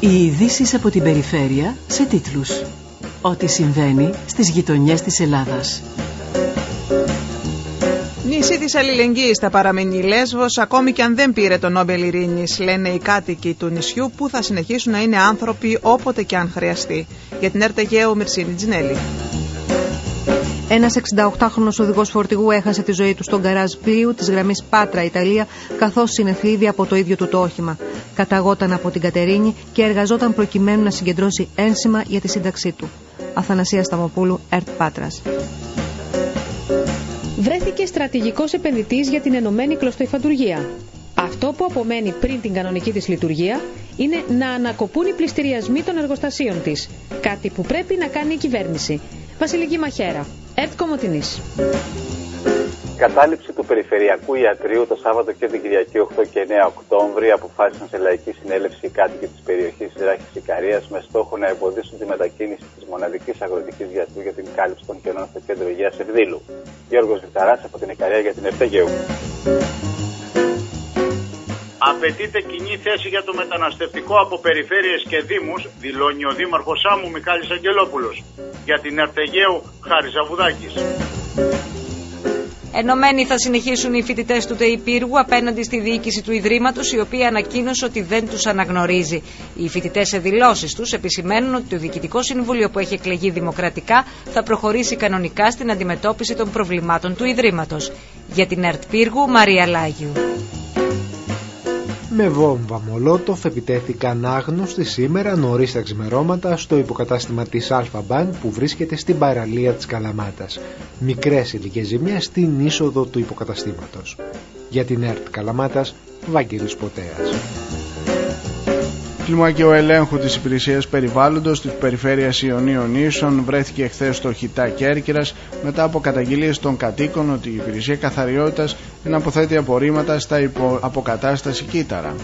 Οι ειδήσεις από την περιφέρεια σε τίτλους. Ό,τι συμβαίνει στις γειτονιές της Ελλάδας. Νησί της αλληλεγγύης θα παραμείνει η Λέσβος, ακόμη και αν δεν πήρε το Νόμπελ Ειρήνης, λένε οι κάτοικοι του νησιού που θα συνεχίσουν να είναι άνθρωποι όποτε και αν χρειαστεί. Για την Ερτεγέου Μυρσίνη Τζινέλη. Ένας 68χρονο οδηγός φορτηγού έχασε τη ζωή του στον καράζ πλοίου της γραμμής Πάτρα, Ιταλία, καθώς συνεθλίβει από το ίδιο του το όχημα. Καταγόταν από την Κατερίνη και εργαζόταν προκειμένου να συγκεντρώσει ένσημα για τη σύνταξή του. Αθανασίας Σταμοπούλου, Ερτ Πάτρας. Βρέθηκε στρατηγικός επενδυτής για την ενωμένη κλωστοϊφαντουργία. Αυτό που απομένει πριν την κανονική της λειτουργία είναι να ανακοπούν οι πληστηριασμοί των εργοστασίων της. Κάτι που πρέπει να κάνει η κυβέρνηση. Βασιλική Μαχαίρα, ΕΡΤ Κομωτινής. Κατάληψη του Περιφερειακού Ιατρίου το Σάββατο και την Κυριακή 8 και 9 Οκτώβρη αποφάσισαν σε λαϊκή συνέλευση οι κάτοικοι της περιοχής τη Ράχη Ικαρία με στόχο να εμποδίσουν τη μετακίνηση της μοναδικής αγροτικής γιατρού για την κάλυψη των κενών στο κέντρο υγείας Ευδήλου. Γιώργος Βιταρά από την Ικαρία για την Ευτεγείου. Απαιτείται κοινή θέση για το μεταναστευτικό από περιφέρειες και δήμους, δηλώνει ο Δήμαρχος Σάμου Μιχάλης Αγγελόπουλος. Για την ΕΡΤ Αιγαίου Χάρης Αβουδάκης. Ενωμένοι θα συνεχίσουν οι φοιτητές του ΤΕΙ Πύργου απέναντι στη διοίκηση του Ιδρύματος, η οποία ανακοίνωσε ότι δεν τους αναγνωρίζει. Οι φοιτητές σε δήλωσή τους επισημαίνουν ότι το Διοικητικό Συμβούλιο που έχει εκλεγεί δημοκρατικά θα προχωρήσει κανονικά στην αντιμετώπιση των προβλημάτων του Ιδρύματος. Για την ΕΡΤ Πύργου, Μαρία Λάγιου. Με βόμβα Μολότοφ επιτέθηκαν άγνωστοι σήμερα νωρίς τα ξημερώματα στο υποκατάστημα της Alpha Bank που βρίσκεται στην παραλία της Καλαμάτας. Μικρές ηλικές ζημιές στην είσοδο του υποκαταστήματος. Για την ΕΡΤ Καλαμάτας, Βάγγελης Ποτέας. Κλιμάκιο ελέγχου της υπηρεσίας περιβάλλοντος της περιφέρειας Ιωνίων Ίσων βρέθηκε εχθές στο Χιτά Κέρκυρας μετά από καταγγελίες των κατοίκων ότι η υπηρεσία καθαριότητας δεν αποθέτει απορρίμματα στα υπο... αποκατάσταση κύτταρα.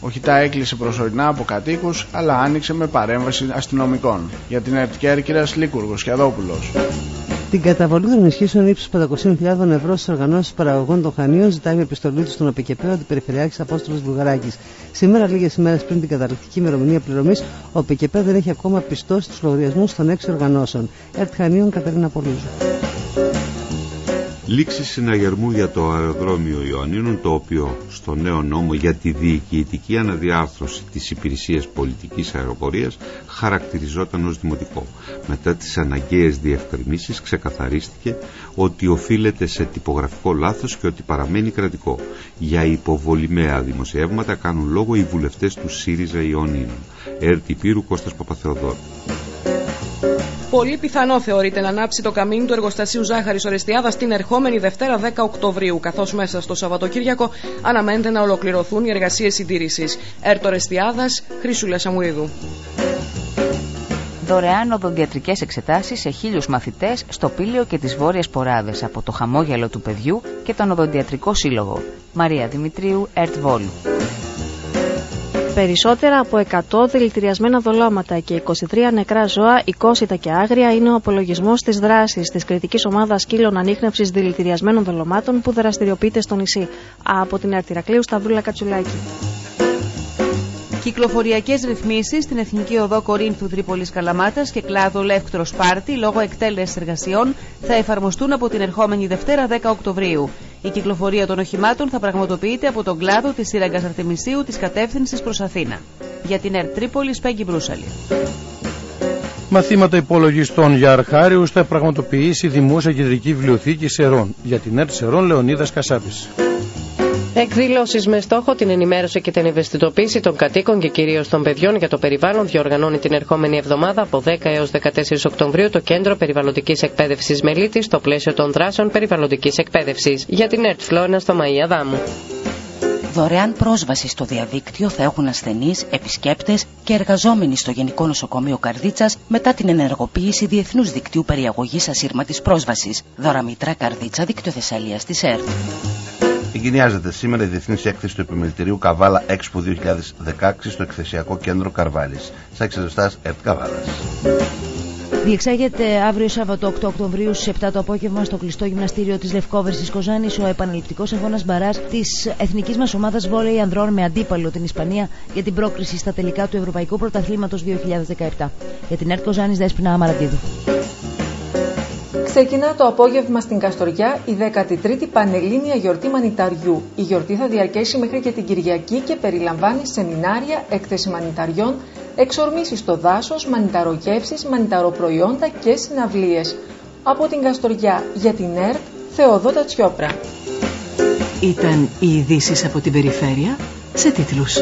Ο Χιτά έκλεισε προσωρινά από κατοίκους, αλλά άνοιξε με παρέμβαση αστυνομικών. Για την ΕΡΤ Κέρκυρας, Λίκουργο Σκιαδόπουλος. Την καταβολή των ενισχύσεων ύψους 500.000 ευρώ στις οργανώσεις παραγωγών των Χανίων ζητάει με επιστολή τους στον Απικεπαίο Αντιπεριφερειάρχης Απόστολος Βουλγαράκη. Σήμερα, λίγες ημέρες πριν την καταληκτική ημερομηνία πληρωμής, ο Απικεπαίο δεν έχει ακόμα πιστώσει τους λογαριασμούς των έξι οργανώσεων. ΕΡΤ Χανίων Κατερίνα Πολύζου. Λήξη συναγερμού για το αεροδρόμιο Ιωαννίνων, το οποίο στο νέο νόμο για τη διοικητική αναδιάρθρωση της υπηρεσίας πολιτικής αεροπορίας χαρακτηριζόταν ως δημοτικό. Μετά τις αναγκαίες διευκρινήσεις ξεκαθαρίστηκε ότι οφείλεται σε τυπογραφικό λάθος και ότι παραμένει κρατικό. Για υποβολημαία δημοσιεύματα κάνουν λόγο οι βουλευτές του ΣΥΡΙΖΑ Ιωαννίνων. Έρτη Πύρου Κώστας Παπαθεοδόρου. Πολύ πιθανό θεωρείται να ανάψει το καμίνι του εργοστασίου Ζάχαρης Ορεστιάδα την ερχόμενη Δευτέρα 10 Οκτωβρίου, καθώς μέσα στο Σαββατοκύριακο αναμένεται να ολοκληρωθούν οι εργασίες συντήρησης. Έρτο Ορεστιάδας, Χρυσούλα Σαμουίδου. Δωρεάν οδοντιατρικές εξετάσεις σε χίλιους μαθητές στο Πήλιο και τις Βόρειες Ποράδες από το Χαμόγελο του Παιδιού και τον Οδοντιατρικό Σύλλογο. Μαρία Δημητρίου, Ερτ Βόλου. Περισσότερα από 100 δηλητηριασμένα δολώματα και 23 νεκρά ζώα, οικόσιτα και άγρια, είναι ο απολογισμός της δράσης της κριτικής ομάδας σκύλων ανείχνευσης δηλητηριασμένων δολωμάτων που δραστηριοποιείται στο νησί. Από την Αρτηρακλείου Σταυρούλα Κατσουλάκη. Κυκλοφοριακές ρυθμίσεις στην Εθνική Οδό Κορίνθου Τρίπολης Καλαμάτας και κλάδο Λεύκτρο Σπάρτη λόγω εκτέλεσης εργασιών θα εφαρμοστούν από την ερχόμενη Δευτέρα 10 Οκτωβρίου. Η κυκλοφορία των οχημάτων θα πραγματοποιείται από τον κλάδο της σύραγγας Αρτεμισίου της κατεύθυνσης προς Αθήνα. Για την ΕΡΤ Τρίπολης, Σπέγγι Μπρούσαλη. Μαθήματα υπολογιστών για αρχάριους θα πραγματοποιήσει η Δημόσια Κεντρική Βιβλιοθήκη Σερών. Για την ΕΡΤ Σερών, Λεωνίδας Κασάπης. Εκδηλώσεις με στόχο την ενημέρωση και την ευαισθητοποίηση των κατοίκων και κυρίως των παιδιών για το περιβάλλον διοργανώνει την ερχόμενη εβδομάδα από 10 έως 14 Οκτωβρίου το Κέντρο Περιβαλλοντικής Εκπαίδευσης Μελίτης στο πλαίσιο των δράσεων περιβαλλοντικής εκπαίδευσης. Για την ΕΡΤ Φλόνα στο Μαία Δάμου. Δωρεάν πρόσβαση στο διαδίκτυο θα έχουν ασθενείς, επισκέπτες και εργαζόμενοι στο Γενικό Νοσοκομείο Καρδίτσας μετά την ενεργοποίηση Διεθνούς Δικτύου Περιαγωγής Ασύρματης Πρόσβασης. Δωραμήτρα Καρδίτσα, Δίκτυο Θεσσαλία της ΕΡΤ. Εγκαινιάζεται σήμερα η Διεθνής Έκθεση του Επιμελητηρίου Καβάλα Expo 2016 στο Εκθεσιακό Κέντρο Καρβάλης. Σα εξεδοστά Ερτ Καβάλας. Διεξάγεται αύριο Σάββατο 8 Οκτωβρίου στις 7 το απόγευμα στο κλειστό γυμναστήριο της Λευκόβερσης Κοζάνης ο επαναληπτικός αγώνα μπαράς της εθνικής μας ομάδας βόλεϊ ανδρών με αντίπαλο την Ισπανία για την πρόκριση στα τελικά του Ευρωπαϊκού Πρωταθλήματος 2017. Για την ΕΡΤ Κοζάνης Δέσπινα Αμαρατίδου. Ξεκινά το απόγευμα στην Καστοριά η 13η Πανελλήνια Γιορτή Μανιταριού. Η γιορτή θα διαρκέσει μέχρι και την Κυριακή και περιλαμβάνει σεμινάρια, έκθεση μανιταριών, εξορμήσεις στο δάσος, μανιταρογεύσεις, μανιταροπροϊόντα και συναυλίες. Από την Καστοριά για την ΕΡΤ, Θεοδότα Τσιόπρα. Ήταν οι ειδήσεις από την περιφέρεια σε τίτλους.